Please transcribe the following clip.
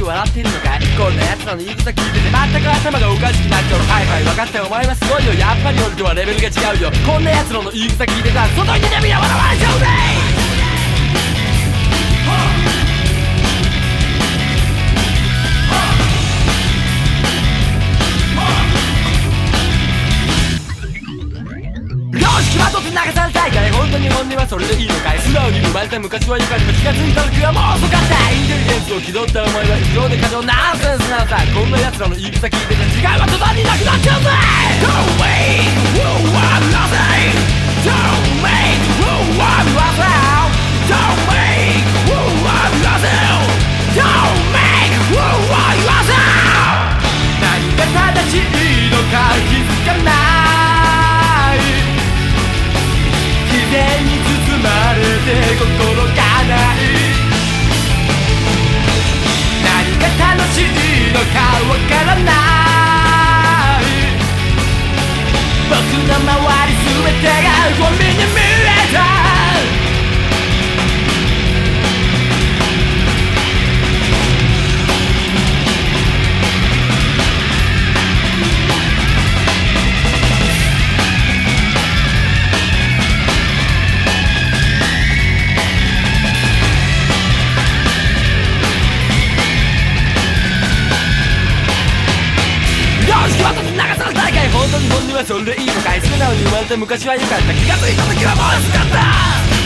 まっているのかいこんな奴らの言い草聞いてて全く頭がおかしくなっちゃうはいはい分かったお前はすごいよやっぱり俺とはレベルが違うよこんな奴らの言い草聞いてたら外に出てみろ笑われちゃうぜよし決まっとって流されたいかい本当に本音はそれでいいのか。い素直に生まれた昔は良かった気がついた時はもう遅かったインテリジェンスを気取ったお前は異常で過剰ナンセンスなんだこんな奴らの言い草聞いてた時間は途端になくなっちゃうぜ。Go away! 全てがにはそれでいいのかい？素直に生まれた昔は良かった。気がついた時はもう遅かった。